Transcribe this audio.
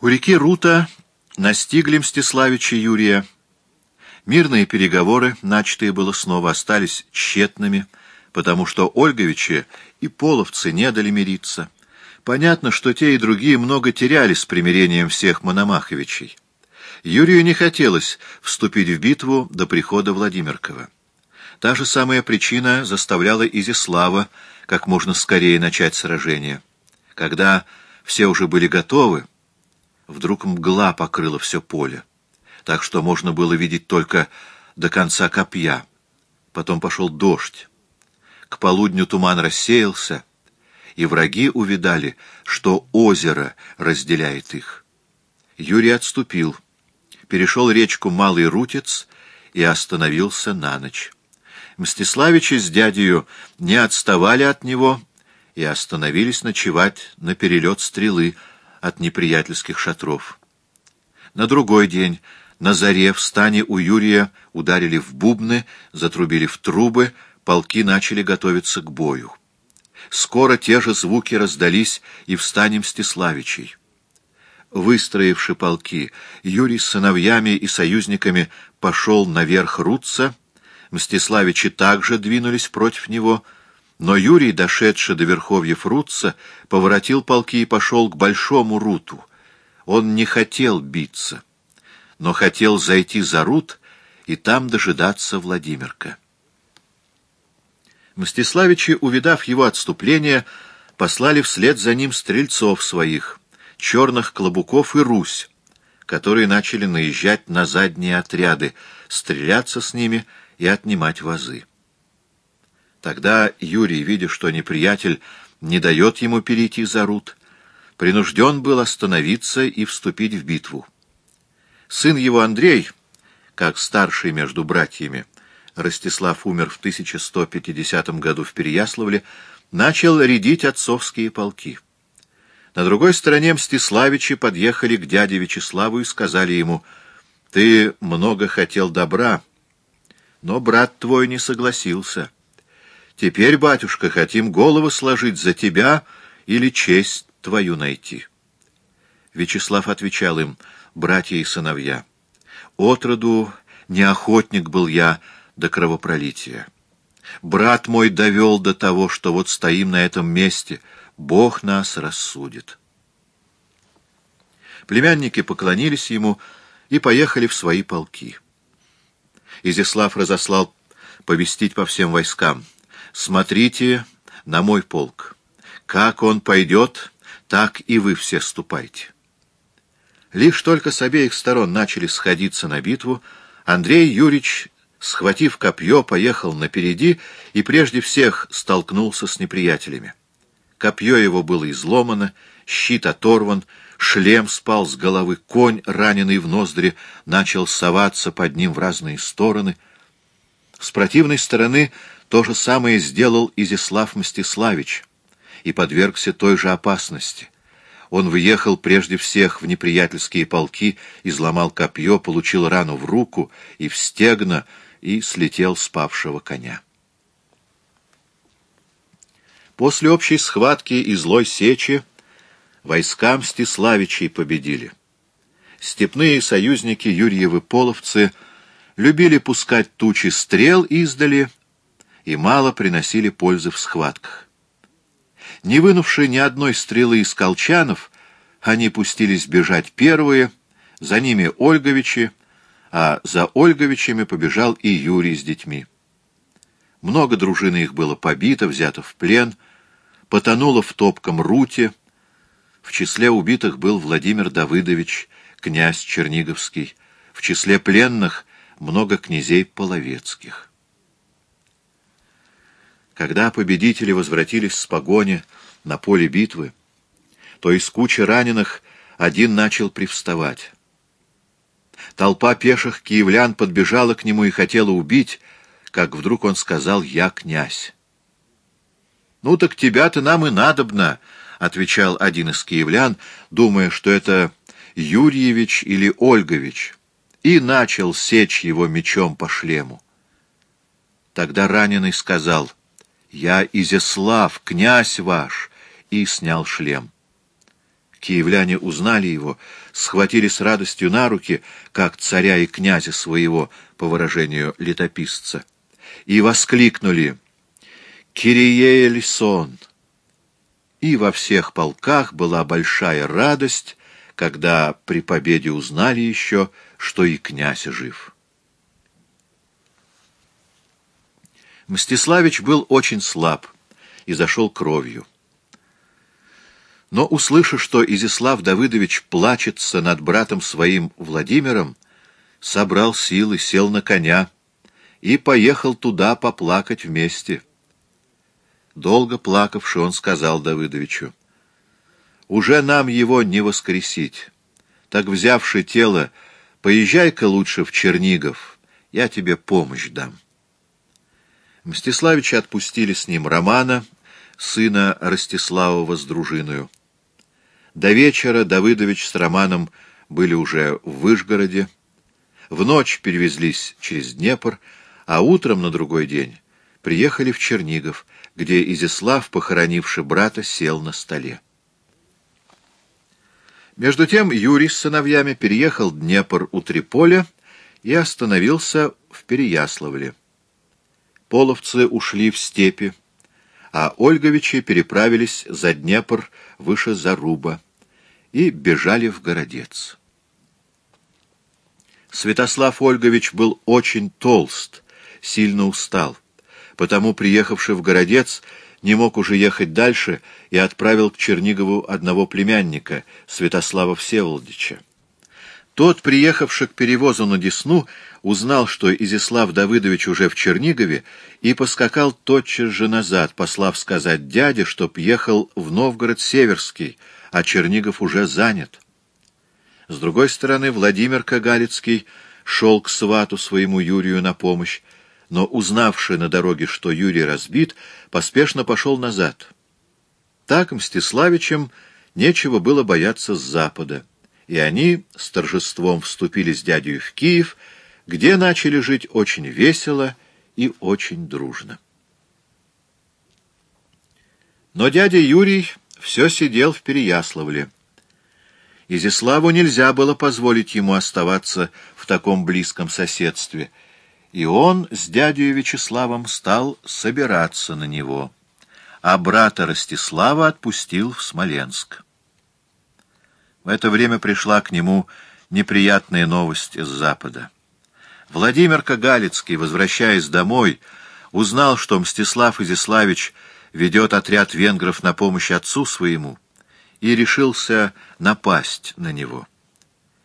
У реки Рута настигли Мстиславича Юрия. Мирные переговоры, начатые было снова, остались тщетными, потому что Ольговичи и половцы не дали мириться. Понятно, что те и другие много теряли с примирением всех Мономаховичей. Юрию не хотелось вступить в битву до прихода Владимиркова. Та же самая причина заставляла Изяслава как можно скорее начать сражение. Когда все уже были готовы, вдруг мгла покрыла все поле, так что можно было видеть только до конца копья. Потом пошел дождь. К полудню туман рассеялся, и враги увидали, что озеро разделяет их. Юрий отступил, перешел речку Малый Рутец и остановился на ночь. Мстиславичи с дядею не отставали от него и остановились ночевать на перелет стрелы, от неприятельских шатров. На другой день на заре в стане у Юрия ударили в бубны, затрубили в трубы, полки начали готовиться к бою. Скоро те же звуки раздались и в стане Мстиславичей. Выстроивши полки, Юрий с сыновьями и союзниками пошел наверх Рутца, Мстиславичи также двинулись против него — но Юрий, дошедший до верховьев Рутца, поворотил полки и пошел к Большому Руту. Он не хотел биться, но хотел зайти за Рут и там дожидаться Владимирка. Мстиславичи, увидав его отступление, послали вслед за ним стрельцов своих, черных клобуков и Русь, которые начали наезжать на задние отряды, стреляться с ними и отнимать вазы. Тогда Юрий, видя, что неприятель не дает ему перейти за Рут, принужден был остановиться и вступить в битву. Сын его Андрей, как старший между братьями, Ростислав умер в 1150 году в Переяславле, начал рядить отцовские полки. На другой стороне Мстиславичи подъехали к дяде Вячеславу и сказали ему, «Ты много хотел добра, но брат твой не согласился». Теперь, батюшка, хотим голову сложить за тебя или честь твою найти. Вячеслав отвечал им, братья и сыновья, отроду не охотник был я до кровопролития. Брат мой довел до того, что вот стоим на этом месте, Бог нас рассудит. Племянники поклонились ему и поехали в свои полки. Изяслав разослал повестить по всем войскам — смотрите на мой полк. Как он пойдет, так и вы все ступайте. Лишь только с обеих сторон начали сходиться на битву, Андрей Юрьевич, схватив копье, поехал напереди и прежде всех столкнулся с неприятелями. Копье его было изломано, щит оторван, шлем спал с головы, конь, раненый в ноздри, начал соваться под ним в разные стороны. С противной стороны то же самое сделал Изяслав Мстиславич и подвергся той же опасности. Он въехал прежде всех в неприятельские полки, изломал копье, получил рану в руку и в стегно, и слетел с павшего коня. После общей схватки и злой сечи войска Мстиславичей победили. Степные союзники Юрьевы половцы любили пускать тучи стрел издали и мало приносили пользы в схватках. Не вынувши ни одной стрелы из колчанов, они пустились бежать первые, за ними Ольговичи, а за Ольговичами побежал и Юрий с детьми. Много дружины их было побито, взято в плен, потонуло в топком руте. В числе убитых был Владимир Давыдович, князь Черниговский, в числе пленных много князей половецких. Когда победители возвратились с погони на поле битвы, то из кучи раненых один начал привставать. Толпа пеших киевлян подбежала к нему и хотела убить, как вдруг он сказал «Я князь». «Ну так тебя-то нам и надобно», — отвечал один из киевлян, думая, что это Юрьевич или Ольгович, и начал сечь его мечом по шлему. Тогда раненый сказал — «Я Изяслав, князь ваш!» и снял шлем. Киевляне узнали его, схватили с радостью на руки, как царя и князя своего, по выражению летописца, и воскликнули «Кирие Лисон!» И во всех полках была большая радость, когда при победе узнали еще, что и князь жив. Мстиславич был очень слаб и зашел кровью. Но, услышав, что Изяслав Давыдович плачется над братом своим Владимиром, собрал силы, сел на коня и поехал туда поплакать вместе. Долго плакавший, он сказал Давыдовичу, «Уже нам его не воскресить. Так, взявши тело, поезжай-ка лучше в Чернигов, я тебе помощь дам». Мстиславича отпустили с ним Романа, сына Ростиславова с дружиною. До вечера Давыдович с Романом были уже в Выжгороде. В ночь перевезлись через Днепр, а утром на другой день приехали в Чернигов, где Изяслав, похоронивший брата, сел на столе. Между тем Юрий с сыновьями переехал Днепр у Триполя и остановился в Переяславле. Половцы ушли в степи, а Ольговичи переправились за Днепр выше Заруба и бежали в Городец. Святослав Ольгович был очень толст, сильно устал, потому, приехавший в Городец, не мог уже ехать дальше и отправил к Чернигову одного племянника, Святослава Всеволодича. Тот, приехавший к перевозу на Десну, узнал, что Изяслав Давыдович уже в Чернигове, и поскакал тотчас же назад, послав сказать дяде, чтоб ехал в Новгород-Северский, а Чернигов уже занят. С другой стороны, Владимир Кагалицкий шел к свату своему Юрию на помощь, но, узнавший на дороге, что Юрий разбит, поспешно пошел назад. Так Мстиславичем нечего было бояться с запада и они с торжеством вступили с дядей в Киев, где начали жить очень весело и очень дружно. Но дядя Юрий все сидел в Переяславле. Изяславу нельзя было позволить ему оставаться в таком близком соседстве, и он с дядей Вячеславом стал собираться на него, а брата Ростислава отпустил в Смоленск. В это время пришла к нему неприятная новость из Запада. Владимир Кагалицкий, возвращаясь домой, узнал, что Мстислав Изяславич ведет отряд венгров на помощь отцу своему, и решился напасть на него.